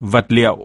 ветліг